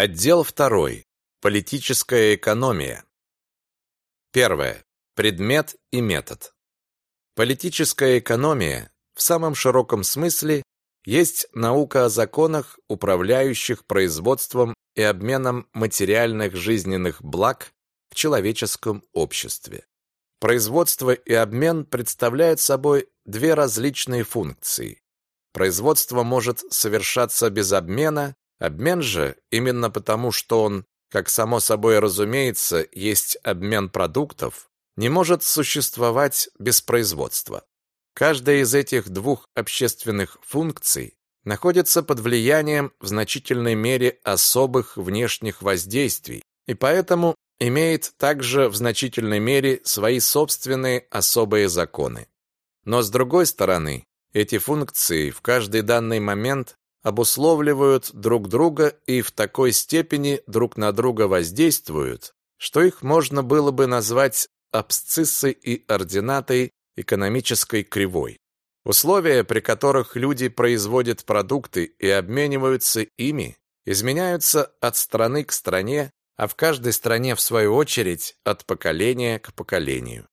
Отдел 2. Политическая экономия. Первое. Предмет и метод. Политическая экономия в самом широком смысле есть наука о законах, управляющих производством и обменом материальных жизненных благ в человеческом обществе. Производство и обмен представляют собой две различные функции. Производство может совершаться без обмена, обмен же, именно потому что он, как само собой разумеется, есть обмен продуктов, не может существовать без производства. Каждая из этих двух общественных функций находится под влиянием в значительной мере особых внешних воздействий и поэтому имеет также в значительной мере свои собственные особые законы. Но с другой стороны, эти функции в каждый данный момент обусловливают друг друга и в такой степени друг на друга воздействуют, что их можно было бы назвать абсциссой и ординатой экономической кривой. Условия, при которых люди производят продукты и обмениваются ими, изменяются от страны к стране, а в каждой стране, в свою очередь, от поколения к поколению.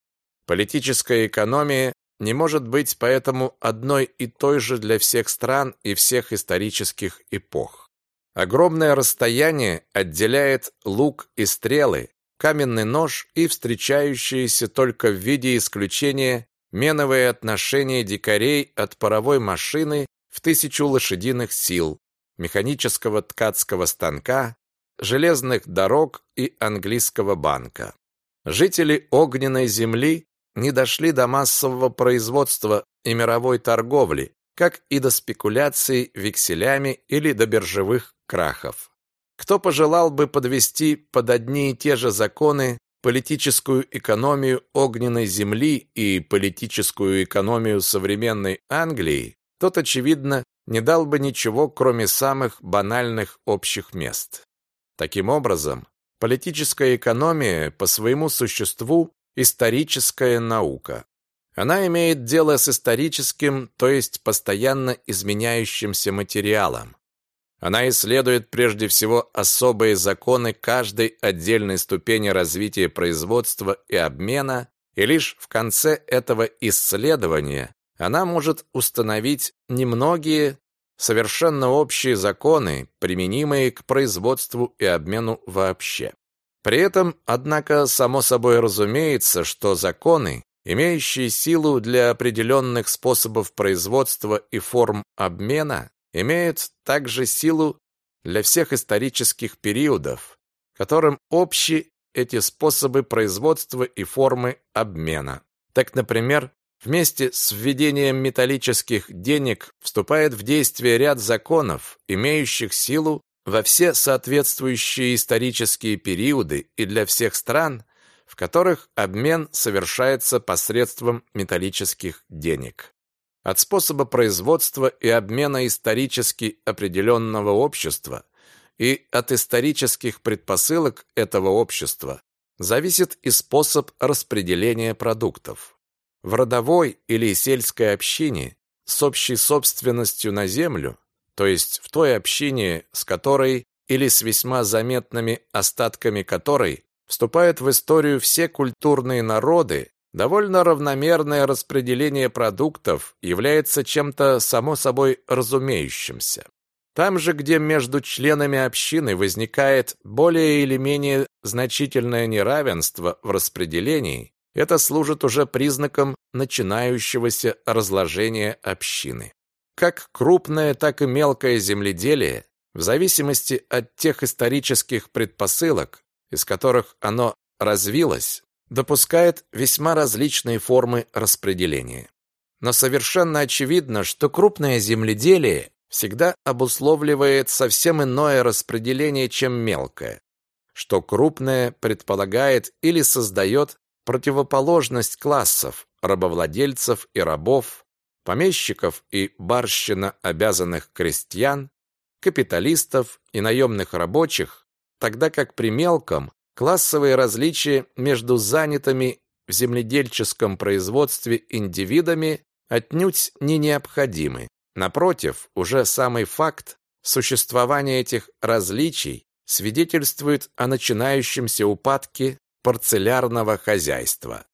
Политическая экономия не может быть поэтому одной и той же для всех стран и всех исторических эпох. Огромное расстояние отделяет лук и стрелы, каменный нож и встречающиеся только в виде исключения меновые отношения дикарей от паровой машины в тысячу лошадиных сил, механического ткацкого станка, железных дорог и английского банка. Жители огненной земли не дошли до массового производства и мировой торговли, как и до спекуляций векселями или до биржевых крахов. Кто пожелал бы подвести под одни и те же законы политическую экономию огненной земли и политическую экономию современной Англии, тот, очевидно, не дал бы ничего, кроме самых банальных общих мест. Таким образом, политическая экономия по своему существу историческая наука. Она имеет дело с историческим, то есть постоянно изменяющимся материалом. Она исследует прежде всего особые законы каждой отдельной ступени развития производства и обмена, и лишь в конце этого исследования она может установить немногие совершенно общие законы, применимые к производству и обмену вообще. При этом, однако, само собой разумеется, что законы, имеющие силу для определенных способов производства и форм обмена, имеют также силу для всех исторических периодов, которым общи эти способы производства и формы обмена. Так, например, вместе с введением металлических денег вступает в действие ряд законов, имеющих силу во все соответствующие исторические периоды и для всех стран, в которых обмен совершается посредством металлических денег. От способа производства и обмена исторически определенного общества и от исторических предпосылок этого общества зависит и способ распределения продуктов. В родовой или сельской общине с общей собственностью на землю то есть в той общине, с которой или с весьма заметными остатками которой вступают в историю все культурные народы, довольно равномерное распределение продуктов является чем-то само собой разумеющимся. Там же, где между членами общины возникает более или менее значительное неравенство в распределении, это служит уже признаком начинающегося разложения общины. Как крупное, так и мелкое земледелие, в зависимости от тех исторических предпосылок, из которых оно развилось, допускает весьма различные формы распределения. Но совершенно очевидно, что крупное земледелие всегда обусловливает совсем иное распределение, чем мелкое, что крупное предполагает или создает противоположность классов рабовладельцев и рабов, помещиков и барщина обязанных крестьян, капиталистов и наемных рабочих, тогда как при мелком классовые различия между занятыми в земледельческом производстве индивидами отнюдь не необходимы. Напротив, уже самый факт существования этих различий свидетельствует о начинающемся упадке парцелярного хозяйства.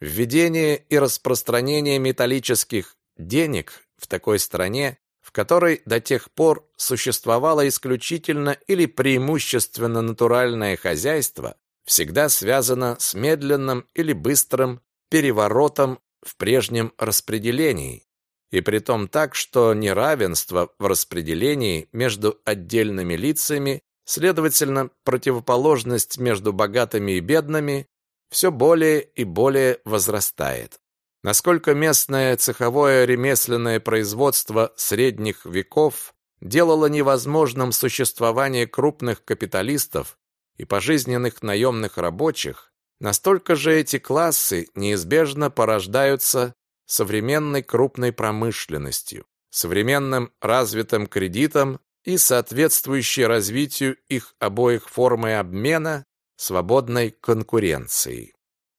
Введение и распространение металлических денег в такой стране, в которой до тех пор существовало исключительно или преимущественно натуральное хозяйство, всегда связано с медленным или быстрым переворотом в прежнем распределении, и притом так, что неравенство в распределении между отдельными лицами, следовательно, противоположность между богатыми и бедными, все более и более возрастает. Насколько местное цеховое ремесленное производство средних веков делало невозможным существование крупных капиталистов и пожизненных наемных рабочих, настолько же эти классы неизбежно порождаются современной крупной промышленностью, современным развитым кредитом и соответствующей развитию их обоих формой обмена свободной конкуренцией.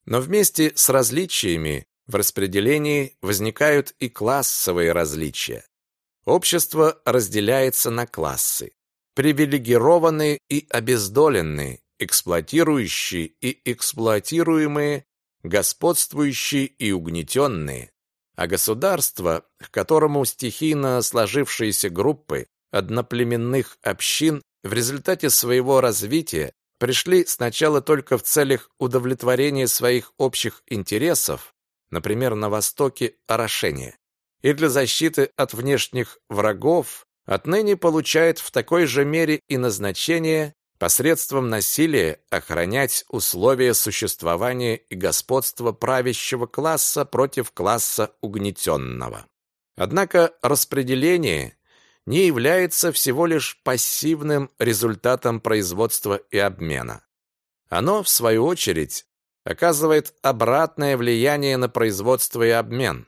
Но вместе с различиями в распределении возникают и классовые различия. Общество разделяется на классы. Привилегированные и обездоленные, эксплуатирующие и эксплуатируемые, господствующие и угнетенные, а государство, к которому стихийно сложившиеся группы одноплеменных общин в результате своего развития пришли сначала только в целях удовлетворения своих общих интересов, например, на Востоке орошения, и для защиты от внешних врагов, отныне получает в такой же мере и назначение посредством насилия охранять условия существования и господства правящего класса против класса угнетенного. Однако распределение не является всего лишь пассивным результатом производства и обмена. Оно, в свою очередь, оказывает обратное влияние на производство и обмен.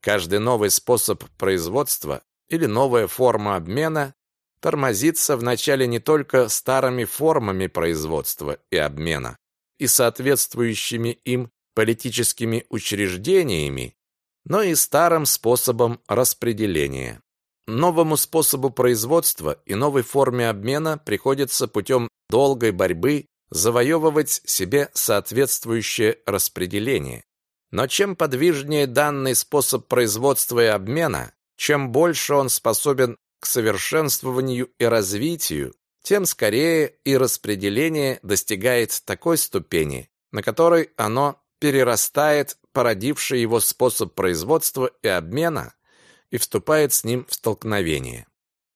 Каждый новый способ производства или новая форма обмена тормозится вначале не только старыми формами производства и обмена и соответствующими им политическими учреждениями, но и старым способом распределения. Новому способу производства и новой форме обмена приходится путем долгой борьбы завоевывать себе соответствующее распределение. Но чем подвижнее данный способ производства и обмена, чем больше он способен к совершенствованию и развитию, тем скорее и распределение достигает такой ступени, на которой оно перерастает породивший его способ производства и обмена и вступает с ним в столкновение.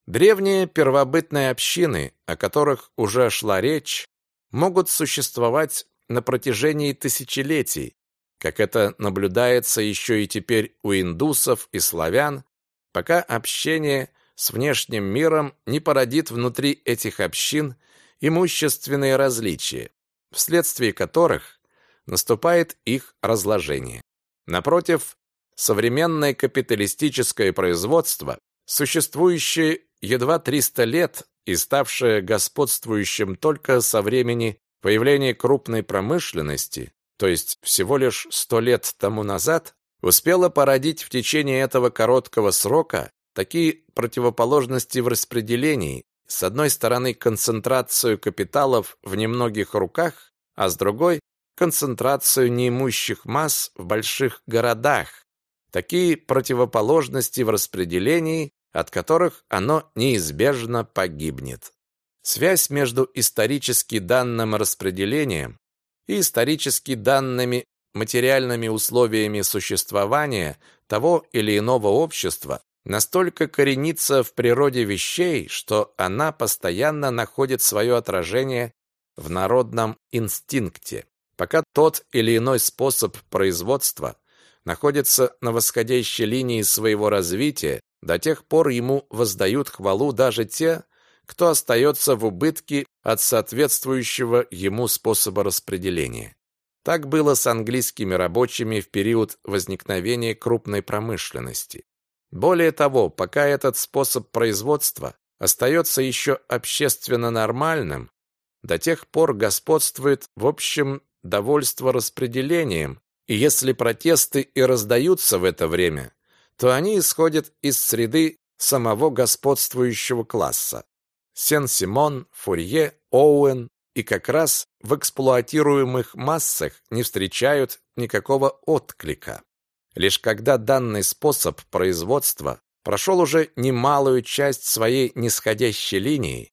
Древние первобытные общины, о которых уже шла речь, могут существовать на протяжении тысячелетий, как это наблюдается еще и теперь у индусов и славян, пока общение с внешним миром не породит внутри этих общин имущественные различия, вследствие которых наступает их разложение. Напротив, современное капиталистическое производство, существующее едва 300 лет и ставшее господствующим только со времени появления крупной промышленности, то есть всего лишь 100 лет тому назад, успело породить в течение этого короткого срока Такие противоположности в распределении, с одной стороны концентрацию капиталов в немногих руках, а с другой концентрацию неимущих масс в больших городах. Такие противоположности в распределении, от которых оно неизбежно погибнет. Связь между исторически данным распределением и исторически данными материальными условиями существования того или иного общества настолько коренится в природе вещей, что она постоянно находит свое отражение в народном инстинкте. Пока тот или иной способ производства находится на восходящей линии своего развития, до тех пор ему воздают хвалу даже те, кто остается в убытке от соответствующего ему способа распределения. Так было с английскими рабочими в период возникновения крупной промышленности. Более того, пока этот способ производства остается еще общественно нормальным, до тех пор господствует в общем довольство распределением, и если протесты и раздаются в это время, то они исходят из среды самого господствующего класса. Сен-Симон, Фурье, Оуэн и как раз в эксплуатируемых массах не встречают никакого отклика. Лишь когда данный способ производства прошел уже немалую часть своей нисходящей линии,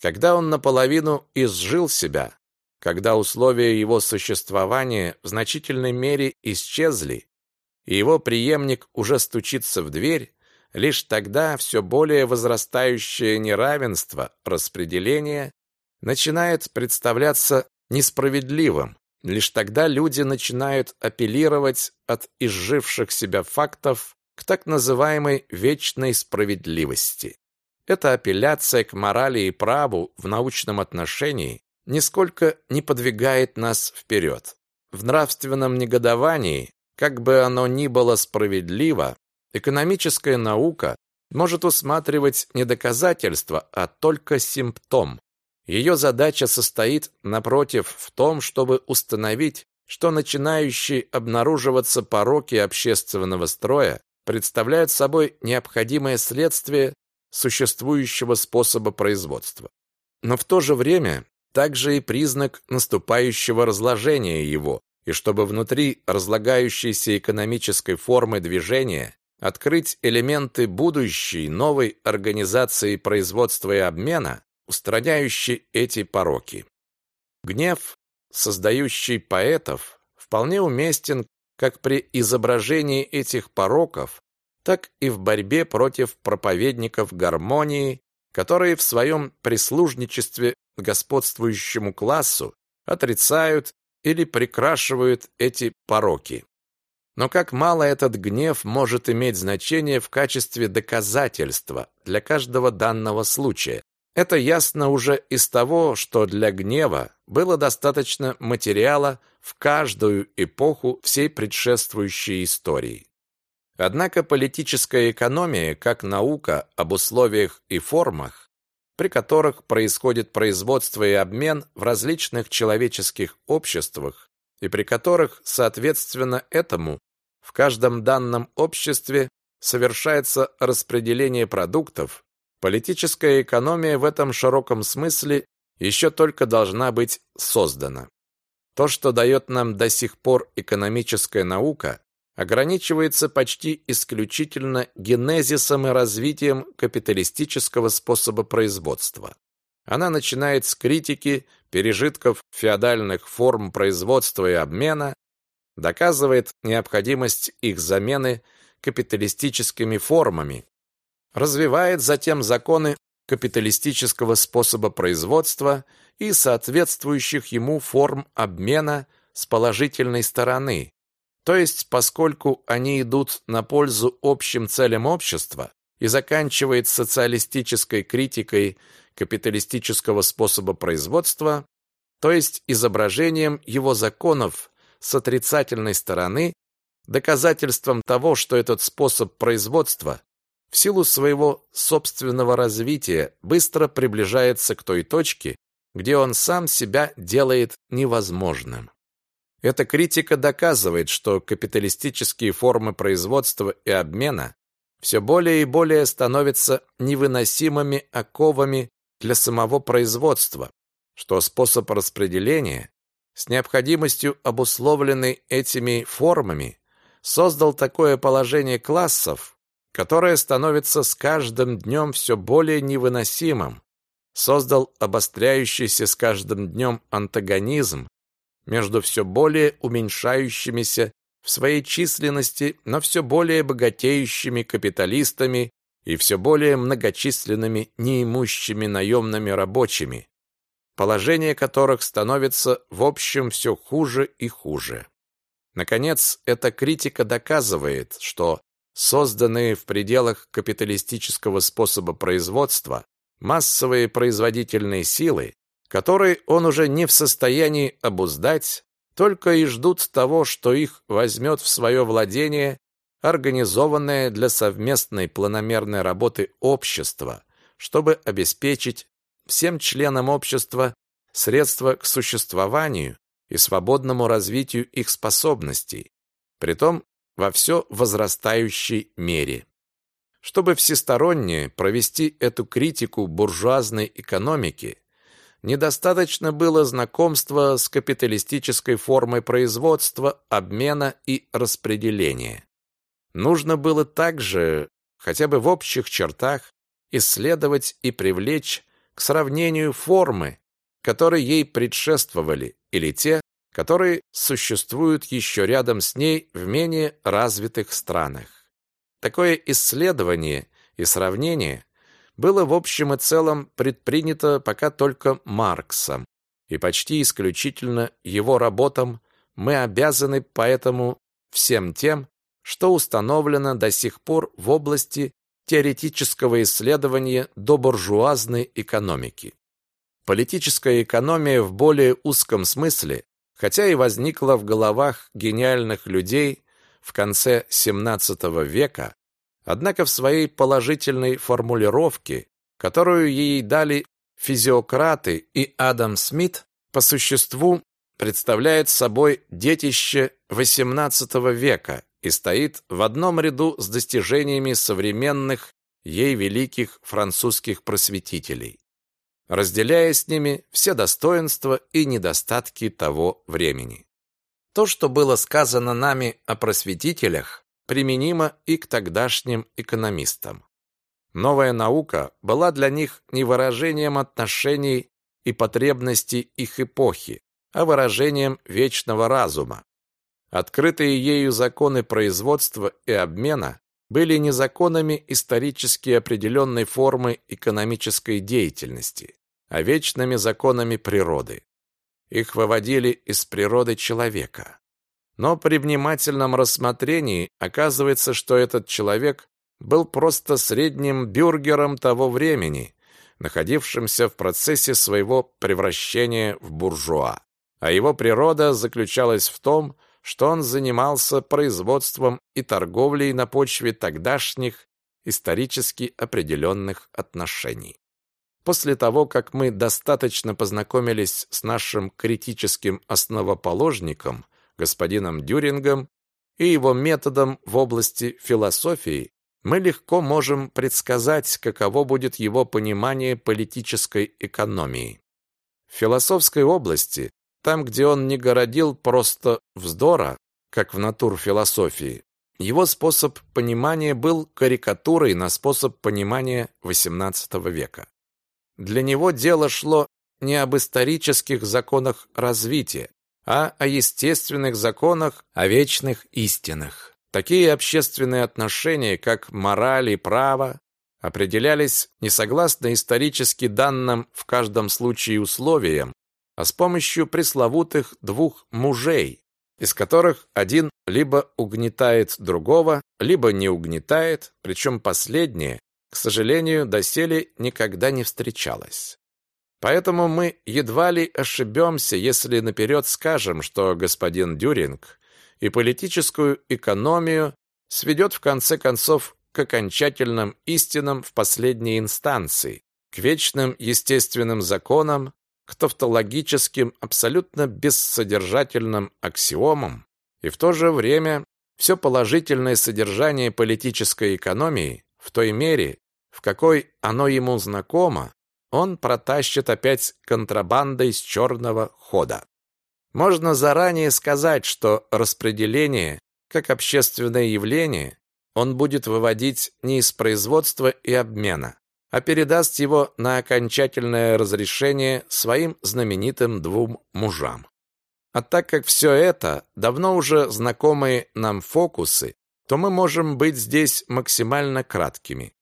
когда он наполовину изжил себя, когда условия его существования в значительной мере исчезли, и его преемник уже стучится в дверь, лишь тогда все более возрастающее неравенство распределения начинает представляться несправедливым. Лишь тогда люди начинают апеллировать от изживших себя фактов к так называемой вечной справедливости. Эта апелляция к морали и праву в научном отношении нисколько не подвигает нас вперед. В нравственном негодовании, как бы оно ни было справедливо, экономическая наука может усматривать не доказательство, а только симптом. Ее задача состоит, напротив, в том, чтобы установить, что начинающие обнаруживаться пороки общественного строя представляют собой необходимое следствие существующего способа производства. Но в то же время также и признак наступающего разложения его, и чтобы внутри разлагающейся экономической формы движения открыть элементы будущей новой организации производства и обмена, устраняющей эти пороки. Гнев, создающий поэтов, вполне уместен как при изображении этих пороков, так и в борьбе против проповедников гармонии, которые в своем прислужничестве господствующему классу отрицают или прикрашивают эти пороки. Но как мало этот гнев может иметь значение в качестве доказательства для каждого данного случая. Это ясно уже из того, что для гнева было достаточно материала в каждую эпоху всей предшествующей истории. Однако политическая экономия, как наука об условиях и формах, при которых происходит производство и обмен в различных человеческих обществах, и при которых, соответственно этому, в каждом данном обществе совершается распределение продуктов, политическая экономия в этом широком смысле еще только должна быть создана. То, что дает нам до сих пор экономическая наука, ограничивается почти исключительно генезисом и развитием капиталистического способа производства. Она начинает с критики пережитков феодальных форм производства и обмена, доказывает необходимость их замены капиталистическими формами, развивает затем законы капиталистического способа производства и соответствующих ему форм обмена с положительной стороны, то есть, поскольку они идут на пользу общим целям общества и заканчивает социалистической критикой капиталистического способа производства, то есть изображением его законов с отрицательной стороны, доказательством того, что этот способ производства в силу своего собственного развития быстро приближается к той точке, где он сам себя делает невозможным. Эта критика доказывает, что капиталистические формы производства и обмена все более и более становятся невыносимыми оковами для самого производства, что способ распределения, с необходимостью обусловленный этими формами, создал такое положение классов, которое становится с каждым днем все более невыносимым, создал обостряющийся с каждым днем антагонизм между все более уменьшающимися в своей численности, но все более богатеющими капиталистами и все более многочисленными неимущими наемными рабочими, положение которых становится в общем все хуже и хуже. Наконец, эта критика доказывает, что созданные в пределах капиталистического способа производства массовые производительные силы которые он уже не в состоянии обуздать, только и ждут того, что их возьмет в свое владение организованное для совместной планомерной работы общество, чтобы обеспечить всем членам общества средства к существованию и свободному развитию их способностей, притом во все возрастающей мере. Чтобы всесторонне провести эту критику буржуазной экономики, недостаточно было знакомства с капиталистической формой производства, обмена и распределения. Нужно было также, хотя бы в общих чертах, исследовать и привлечь к сравнению формы, которые ей предшествовали, или те, которые существуют еще рядом с ней в менее развитых странах. Такое исследование и сравнение было в общем и целом предпринято пока только Марксом, и почти исключительно его работам мы обязаны поэтому всем тем, что установлено до сих пор в области теоретического исследования до буржуазной экономики. Политическая экономия в более узком смысле, хотя и возникла в головах гениальных людей в конце XVII века, однако в своей положительной формулировке, которую ей дали физиократы и Адам Смит, по существу представляет собой детище XVIII века и стоит в одном ряду с достижениями современных ей великих французских просветителей, разделяя с ними все достоинства и недостатки того времени. То, что было сказано нами о просветителях, применимо и к тогдашним экономистам. Новая наука была для них не выражением отношений и потребностей их эпохи, а выражением вечного разума, Открытые ею законы производства и обмена были не законами исторически определенной формы экономической деятельности, а вечными законами природы. Их выводили из природы человека. Но при внимательном рассмотрении оказывается, что этот человек был просто средним бюргером того времени, находившимся в процессе своего превращения в буржуа. А его природа заключалась в том, что он занимался производством и торговлей на почве тогдашних исторически определенных отношений. После того, как мы достаточно познакомились с нашим критическим основоположником, господином Дюрингом, и его методом в области философии, мы легко можем предсказать, каково будет его понимание политической экономии. В философской области там, где он не городил просто вздора, как в натурфилософии, его способ понимания был карикатурой на способ понимания XVIII века. Для него дело шло не об исторических законах развития, а о естественных законах, о вечных истинах. Такие общественные отношения, как мораль и право, определялись не согласно исторически данным в каждом случае условиям, а с помощью пресловутых двух мужей, из которых один либо угнетает другого, либо не угнетает, причем последнее, к сожалению, доселе никогда не встречалось. Поэтому мы едва ли ошибемся, если наперед скажем, что господин Дюринг и политическую экономию сведет в конце концов к окончательным истинам в последней инстанции, к вечным естественным законам, к тавтологическим, абсолютно бессодержательным аксиомам, и в то же время все положительное содержание политической экономии в той мере, в какой оно ему знакомо, он протащит опять контрабандой с черного хода. Можно заранее сказать, что распределение, как общественное явление, он будет выводить не из производства и обмена, а передаст его на окончательное разрешение своим знаменитым двум мужам. А так как все это давно уже знакомые нам фокусы, то мы можем быть здесь максимально краткими.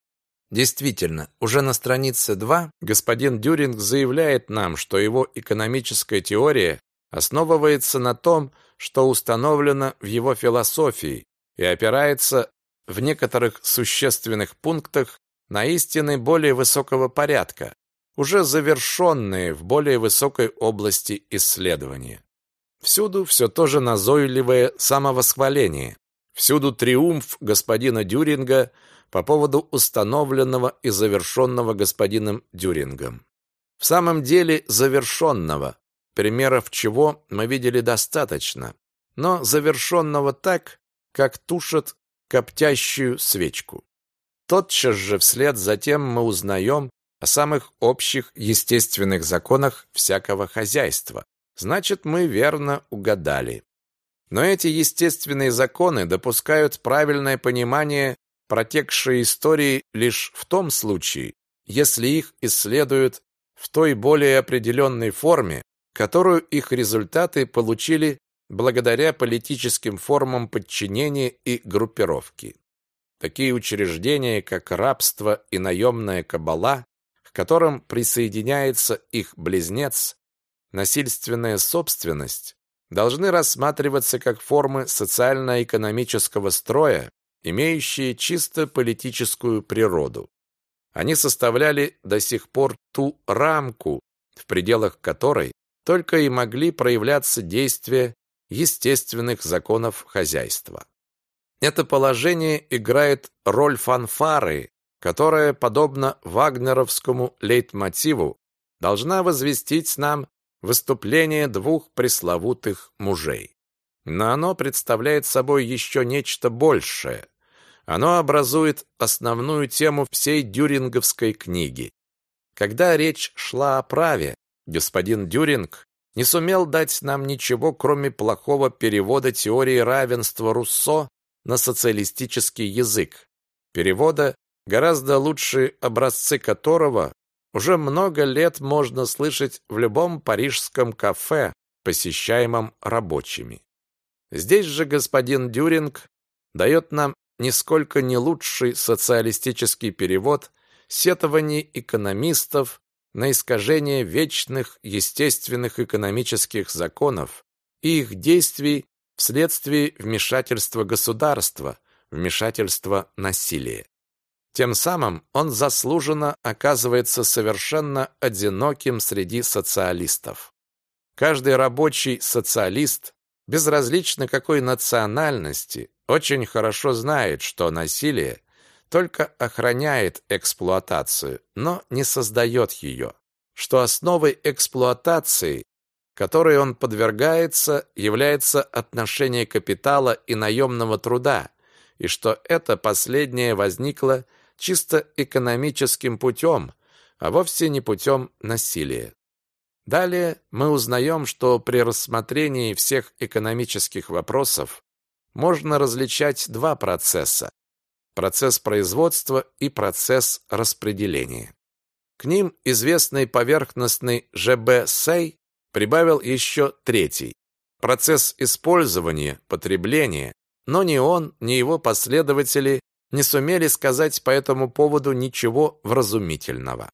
Действительно, уже на странице 2 господин Дюринг заявляет нам, что его экономическая теория основывается на том, что установлено в его философии и опирается в некоторых существенных пунктах на истины более высокого порядка, уже завершенные в более высокой области исследования. Всюду все то же назойливое самовосхваление, всюду триумф господина Дюринга по поводу установленного и завершенного господином Дюрингом. В самом деле завершенного, примеров чего мы видели достаточно, но завершенного так, как тушат коптящую свечку. тотчас же вслед за тем мы узнаем о самых общих естественных законах всякого хозяйства. Значит, мы верно угадали. Но эти естественные законы допускают правильное понимание протекшей истории лишь в том случае, если их исследуют в той более определенной форме, которую их результаты получили благодаря политическим формам подчинения и группировки. Такие учреждения, как рабство и наемная кабала, к которым присоединяется их близнец, насильственная собственность, должны рассматриваться как формы социально-экономического строя, имеющие чисто политическую природу. Они составляли до сих пор ту рамку, в пределах которой только и могли проявляться действия естественных законов хозяйства. Это положение играет роль фанфары, которая, подобно вагнеровскому лейтмотиву, должна возвестить нам выступление двух пресловутых мужей. Но оно представляет собой еще нечто большее. Оно образует основную тему всей дюринговской книги. Когда речь шла о праве, господин Дюринг не сумел дать нам ничего, кроме плохого перевода теории равенства Руссо на социалистический язык. Перевода, гораздо лучшие образцы которого уже много лет можно слышать в любом парижском кафе, посещаемом рабочими. Здесь же господин Дюринг дает нам нисколько не лучший социалистический перевод сетований экономистов на искажение вечных естественных экономических законов и их действий вследствие вмешательства государства, вмешательства насилия. Тем самым он заслуженно оказывается совершенно одиноким среди социалистов. Каждый рабочий социалист, безразлично какой национальности, очень хорошо знает, что насилие только охраняет эксплуатацию, но не создает ее, что основой эксплуатации, которой он подвергается, является отношение капитала и наемного труда, и что это последнее возникло чисто экономическим путем, а вовсе не путем насилия. Далее мы узнаем, что при рассмотрении всех экономических вопросов можно различать два процесса – процесс производства и процесс распределения. К ним известный поверхностный Ж.Б. Сей прибавил еще третий – процесс использования, потребления, но ни он, ни его последователи не сумели сказать по этому поводу ничего вразумительного.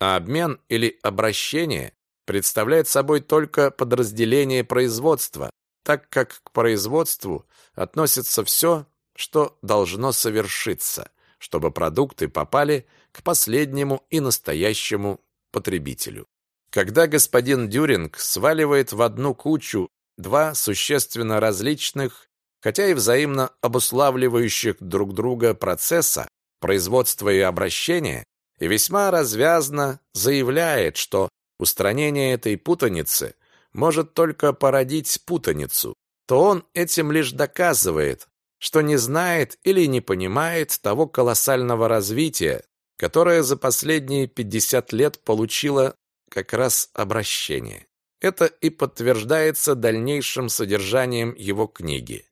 А обмен или обращение представляет собой только подразделение производства, так как к производству относится все, что должно совершиться, чтобы продукты попали к последнему и настоящему потребителю. Когда господин Дюринг сваливает в одну кучу два существенно различных хотя и взаимно обуславливающих друг друга процесса, производства и обращения, и весьма развязно заявляет, что устранение этой путаницы может только породить путаницу, то он этим лишь доказывает, что не знает или не понимает того колоссального развития, которое за последние 50 лет получило как раз обращение. Это и подтверждается дальнейшим содержанием его книги.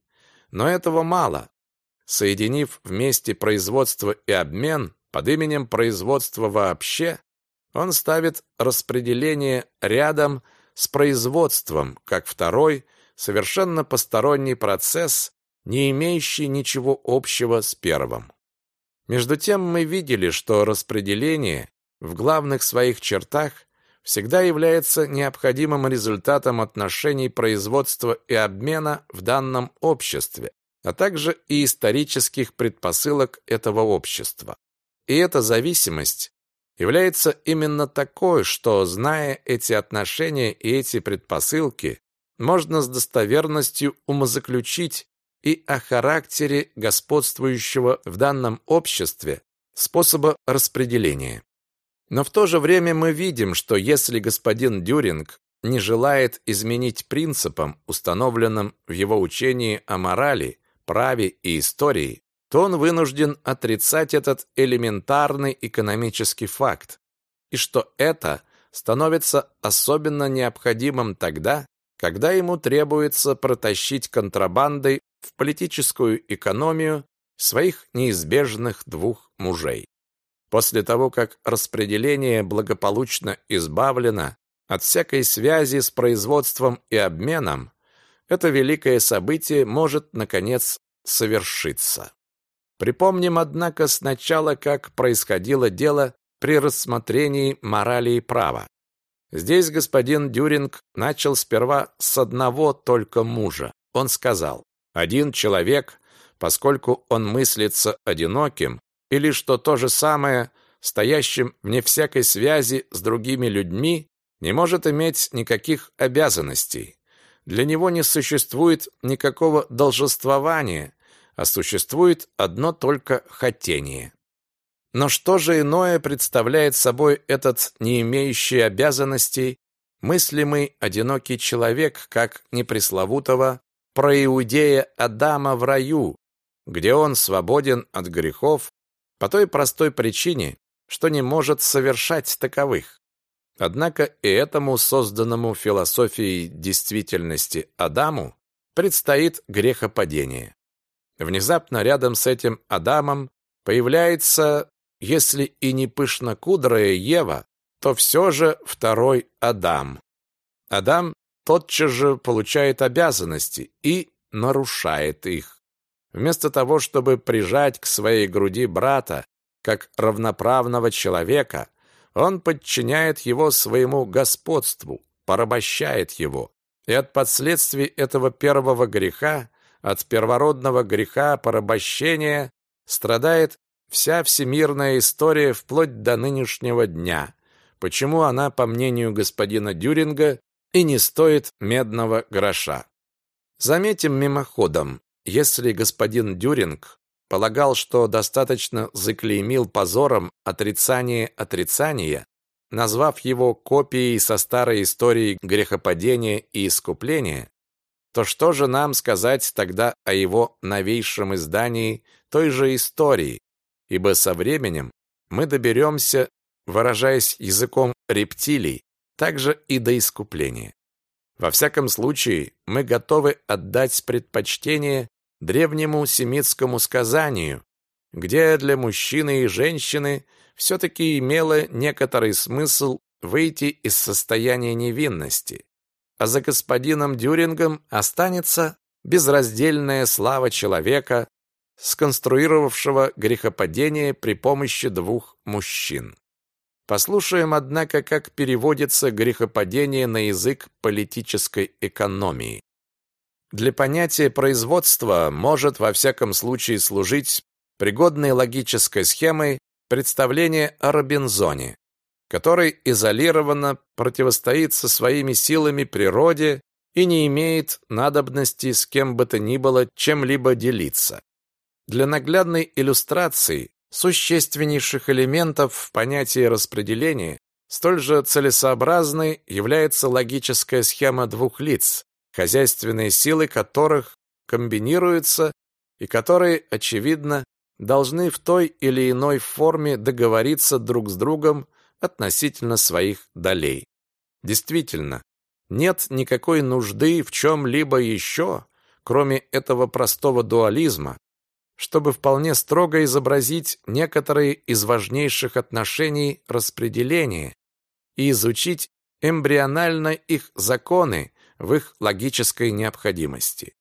Но этого мало. Соединив вместе производство и обмен под именем производства вообще, он ставит распределение рядом с производством, как второй, совершенно посторонний процесс, не имеющий ничего общего с первым. Между тем мы видели, что распределение в главных своих чертах всегда является необходимым результатом отношений производства и обмена в данном обществе, а также и исторических предпосылок этого общества. И эта зависимость является именно такой, что, зная эти отношения и эти предпосылки, можно с достоверностью умозаключить и о характере господствующего в данном обществе способа распределения. Но в то же время мы видим, что если господин Дюринг не желает изменить принципам, установленным в его учении о морали, праве и истории, то он вынужден отрицать этот элементарный экономический факт, и что это становится особенно необходимым тогда, когда ему требуется протащить контрабандой в политическую экономию своих неизбежных двух мужей. После того, как распределение благополучно избавлено от всякой связи с производством и обменом, это великое событие может, наконец, совершиться. Припомним, однако, сначала, как происходило дело при рассмотрении морали и права. Здесь господин Дюринг начал сперва с одного только мужа. Он сказал, один человек, поскольку он мыслится одиноким, или, что то же самое, стоящим вне всякой связи с другими людьми, не может иметь никаких обязанностей. Для него не существует никакого должествования, а существует одно только хотение. Но что же иное представляет собой этот не имеющий обязанностей, мыслимый одинокий человек, как непресловутого проиудея Адама в раю, где он свободен от грехов по той простой причине, что не может совершать таковых. Однако и этому созданному философией действительности Адаму предстоит грехопадение. Внезапно рядом с этим Адамом появляется если и не пышнокудрая Ева, то все же второй Адам. Адам тотчас же получает обязанности и нарушает их. Вместо того, чтобы прижать к своей груди брата, как равноправного человека, он подчиняет его своему господству, порабощает его. И от последствий этого первого греха, от первородного греха порабощения, страдает Вся всемирная история вплоть до нынешнего дня. Почему она, по мнению господина Дюринга, и не стоит медного гроша. Заметим мимоходом, если господин Дюринг полагал, что достаточно заклеймил позором отрицание отрицания, назвав его копией со старой историей грехопадения и искупления, то что же нам сказать тогда о его новейшем издании той же истории, ибо со временем мы доберемся, выражаясь языком рептилий, также и до искупления. Во всяком случае, мы готовы отдать предпочтение древнему семитскому сказанию, где для мужчины и женщины все-таки имело некоторый смысл выйти из состояния невинности, а за господином Дюрингом останется безраздельная слава человека, сконструировавшего грехопадение при помощи двух мужчин. Послушаем, однако, как переводится грехопадение на язык политической экономии. Для понятия производства может во всяком случае служить пригодной логической схемой представление о Робинзоне, который изолированно противостоит со своими силами природе и не имеет надобности с кем бы то ни было чем-либо делиться. Для наглядной иллюстрации существеннейших элементов в понятии распределения столь же целесообразной является логическая схема двух лиц, хозяйственные силы которых комбинируются и которые, очевидно, должны в той или иной форме договориться друг с другом относительно своих долей. Действительно, нет никакой нужды в чем-либо еще, кроме этого простого дуализма, чтобы вполне строго изобразить некоторые из важнейших отношений распределения и изучить эмбрионально их законы в их логической необходимости.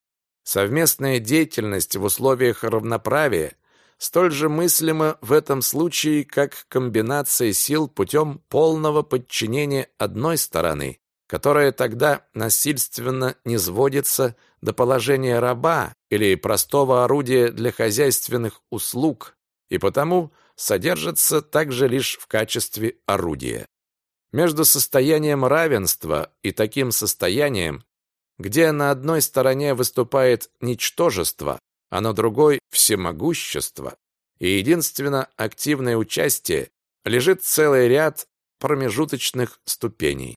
Совместная деятельность в условиях равноправия столь же мыслима в этом случае, как комбинация сил путем полного подчинения одной стороны, которая тогда насильственно не сводится до положения раба или простого орудия для хозяйственных услуг и потому содержится также лишь в качестве орудия. Между состоянием равенства и таким состоянием, где на одной стороне выступает ничтожество, а на другой – всемогущество, и единственно активное участие, лежит целый ряд промежуточных ступеней.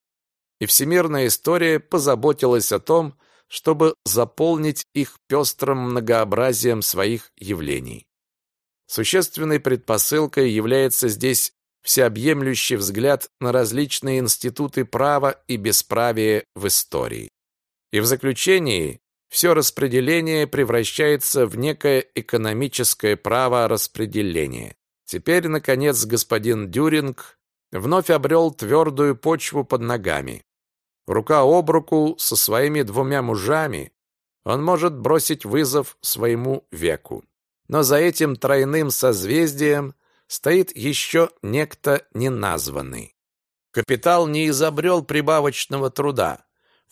И всемирная история позаботилась о том, чтобы заполнить их пестрым многообразием своих явлений. Существенной предпосылкой является здесь всеобъемлющий взгляд на различные институты права и бесправия в истории. И в заключении все распределение превращается в некое экономическое право распределения. Теперь, наконец, господин Дюринг вновь обрел твердую почву под ногами. Рука об руку со своими двумя мужами он может бросить вызов своему веку. Но за этим тройным созвездием стоит еще некто неназванный. Капитал не изобрел прибавочного труда.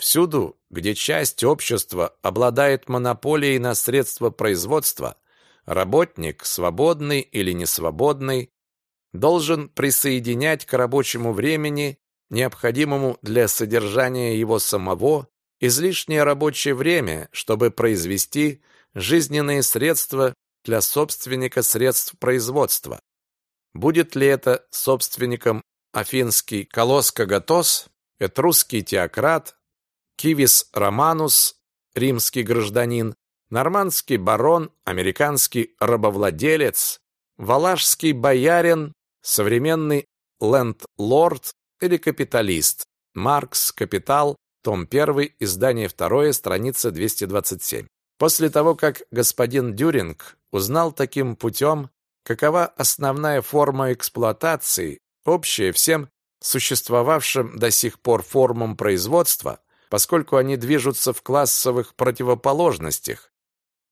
Всюду, где часть общества обладает монополией на средства производства, работник, свободный или несвободный, должен присоединять к рабочему времени, необходимому для содержания его самого, излишнее рабочее время, чтобы произвести жизненные средства для собственника средств производства. Будет ли это собственником афинский Колос Кагатос, этрусский теократ, Кивис Романус, римский гражданин, нормандский барон, американский рабовладелец, валашский боярин, современный ленд-лорд или капиталист. Маркс, Капитал, том 1, издание 2, страница 227. После того, как господин Дюринг узнал таким путем, какова основная форма эксплуатации, общая всем существовавшим до сих пор формам производства, поскольку они движутся в классовых противоположностях.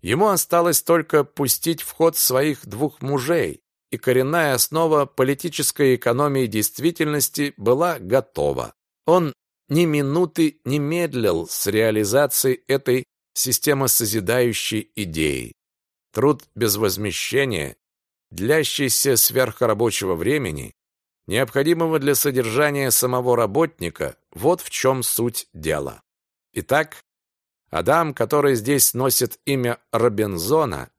Ему осталось только пустить в ход своих двух мужей, и коренная основа политической экономии действительности была готова. Он ни минуты не медлил с реализацией этой системосозидающей идеи. Труд без возмещения, длящийся сверхрабочего времени, необходимого для содержания самого работника, вот в чем суть дела. Итак, Адам, который здесь носит имя Робинзона,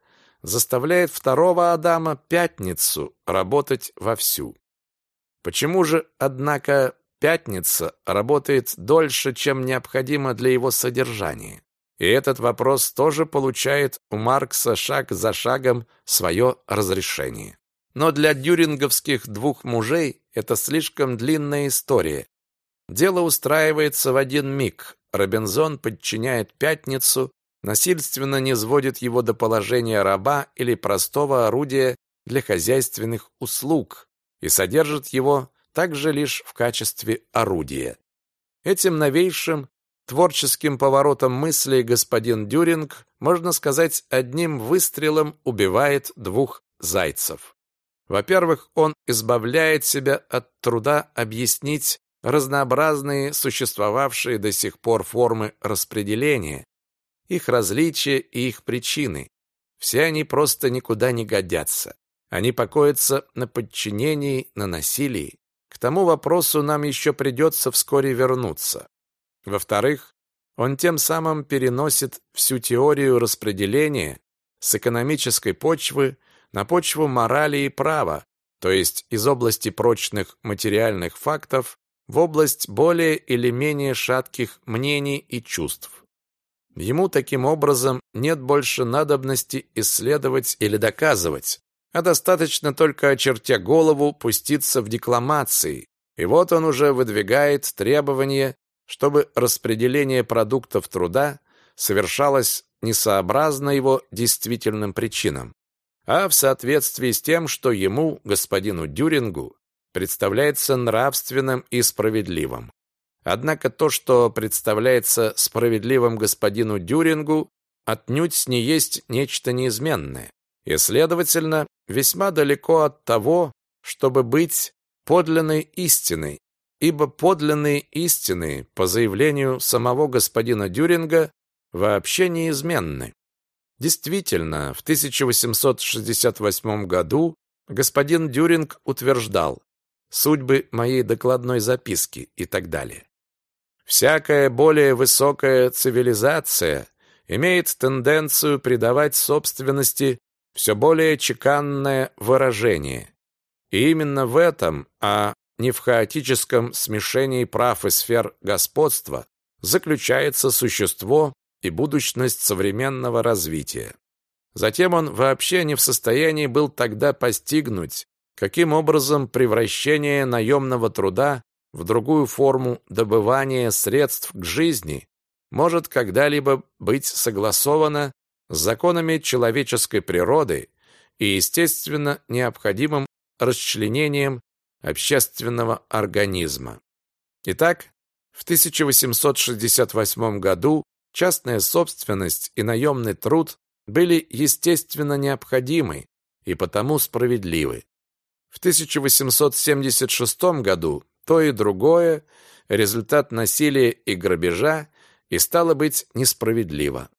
заставляет второго Адама Пятницу работать вовсю. Почему же, однако, Пятница работает дольше, чем необходимо для его содержания? И этот вопрос тоже получает у Маркса шаг за шагом свое разрешение. Но для дюринговских двух мужей это слишком длинная история. Дело устраивается в один миг. Робинзон подчиняет Пятницу, насильственно не сводит его до положения раба или простого орудия для хозяйственных услуг и содержит его также лишь в качестве орудия. Этим новейшим творческим поворотом мысли господин Дюринг, можно сказать, одним выстрелом убивает двух зайцев. Во-первых, он избавляет себя от труда объяснить разнообразные существовавшие до сих пор формы распределения, их различия и их причины. Все они просто никуда не годятся. Они покоятся на подчинении, на насилии. К тому вопросу нам еще придется вскоре вернуться. Во-вторых, он тем самым переносит всю теорию распределения с экономической почвы на почву морали и права, то есть из области прочных материальных фактов в область более или менее шатких мнений и чувств. Ему таким образом нет больше надобности исследовать или доказывать, а достаточно только очертя голову пуститься в декламации, и вот он уже выдвигает требования чтобы распределение продуктов труда совершалось не сообразно его действительным причинам, а в соответствии с тем, что ему, господину Дюрингу, представляется нравственным и справедливым. Однако то, что представляется справедливым господину Дюрингу, отнюдь не есть нечто неизменное, и, следовательно, весьма далеко от того, чтобы быть подлинной истиной, ибо подлинные истины, по заявлению самого господина Дюринга, вообще неизменны. Действительно, в 1868 году господин Дюринг утверждал «судьбы моей докладной записки» и так далее. Всякая более высокая цивилизация имеет тенденцию придавать собственности все более чеканное выражение. И именно в этом, а не в хаотическом смешении прав и сфер господства заключается существо и будущность современного развития. Затем он вообще не в состоянии был тогда постигнуть, каким образом превращение наемного труда в другую форму добывания средств к жизни может когда-либо быть согласовано с законами человеческой природы и, естественно, необходимым расчленением общественного организма. Итак, в 1868 году частная собственность и наемный труд были естественно необходимы и потому справедливы. В 1876 году то и другое – результат насилия и грабежа и стало быть несправедливо.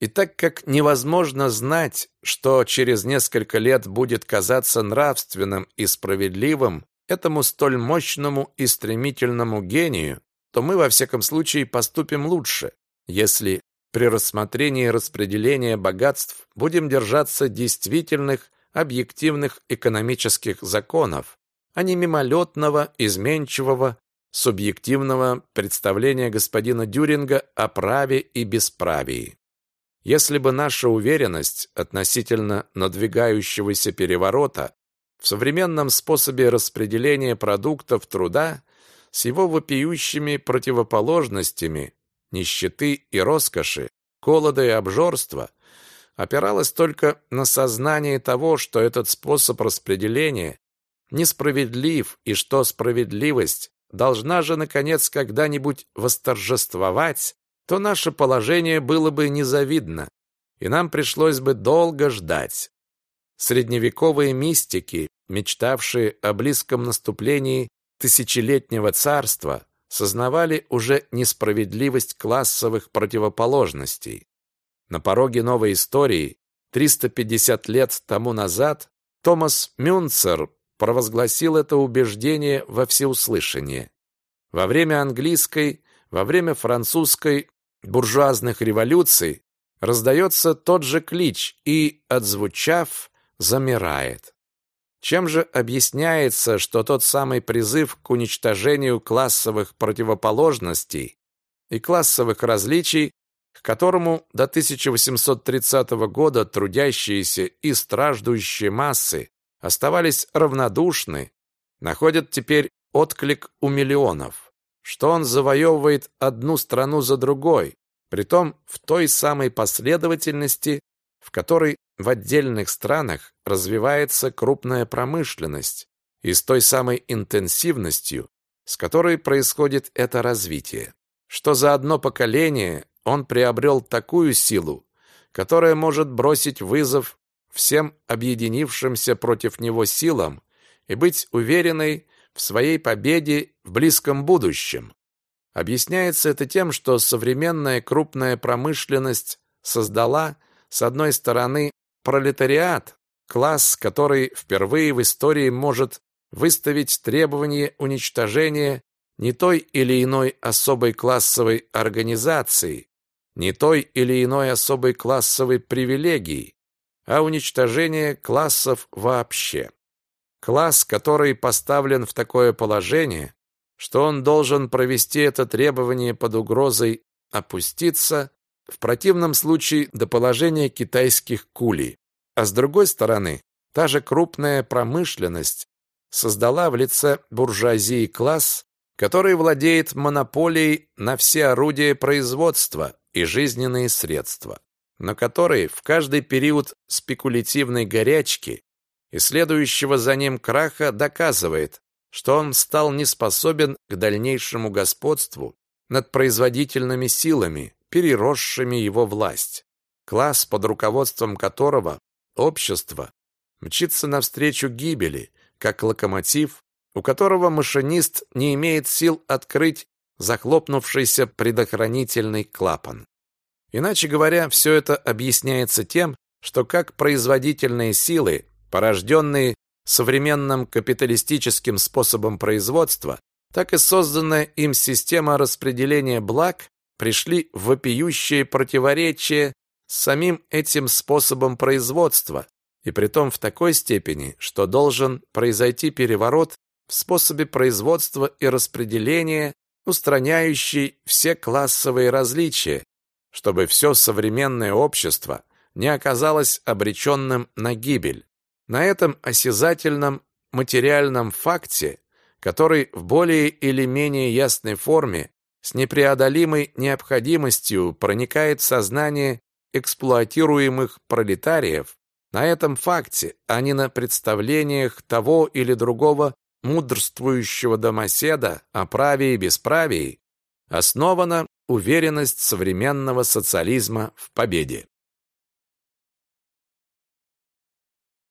И так как невозможно знать, что через несколько лет будет казаться нравственным и справедливым этому столь мощному и стремительному гению, то мы во всяком случае поступим лучше, если при рассмотрении распределения богатств будем держаться действительных объективных экономических законов, а не мимолетного, изменчивого, субъективного представления господина Дюринга о праве и бесправии. Если бы наша уверенность относительно надвигающегося переворота в современном способе распределения продуктов труда с его вопиющими противоположностями нищеты и роскоши, голода и обжорства опиралась только на сознание того, что этот способ распределения несправедлив и что справедливость должна же, наконец, когда-нибудь восторжествовать, то наше положение было бы незавидно, и нам пришлось бы долго ждать. Средневековые мистики, мечтавшие о близком наступлении тысячелетнего царства, сознавали уже несправедливость классовых противоположностей. На пороге новой истории, 350 лет тому назад, Томас Мюнцер провозгласил это убеждение во всеуслышание. Во время английской, во время французской буржуазных революций раздается тот же клич и, отзвучав, замирает. Чем же объясняется, что тот самый призыв к уничтожению классовых противоположностей и классовых различий, к которому до 1830 года трудящиеся и страждущие массы оставались равнодушны, находят теперь отклик у миллионов, что он завоевывает одну страну за другой, притом в той самой последовательности, в которой в отдельных странах развивается крупная промышленность и с той самой интенсивностью, с которой происходит это развитие, что за одно поколение он приобрел такую силу, которая может бросить вызов всем объединившимся против него силам и быть уверенной в своей победе в близком будущем. Объясняется это тем, что современная крупная промышленность создала, с одной стороны, пролетариат, класс, который впервые в истории может выставить требование уничтожения не той или иной особой классовой организации, не той или иной особой классовой привилегии, а уничтожение классов вообще. Класс, который поставлен в такое положение, что он должен провести это требование под угрозой опуститься, в противном случае до положения китайских кулей. А с другой стороны, та же крупная промышленность создала в лице буржуазии класс, который владеет монополией на все орудия производства и жизненные средства но который в каждый период спекулятивной горячки и следующего за ним краха доказывает, что он стал неспособен к дальнейшему господству над производительными силами, переросшими его власть. Класс, под руководством которого общество мчится навстречу гибели, как локомотив, у которого машинист не имеет сил открыть захлопнувшийся предохранительный клапан. Иначе говоря, все это объясняется тем, что как производительные силы, порожденные современным капиталистическим способом производства, так и созданная им система распределения благ пришли в вопиющее противоречие с самим этим способом производства, и притом в такой степени, что должен произойти переворот в способе производства и распределения, устраняющий все классовые различия, чтобы все современное общество не оказалось обреченным на гибель. На этом осязательном материальном факте, который в более или менее ясной форме с непреодолимой необходимостью проникает в сознание эксплуатируемых пролетариев, на этом факте, а не на представлениях того или другого мудрствующего домоседа о праве и бесправии, основана уверенность современного социализма в победе.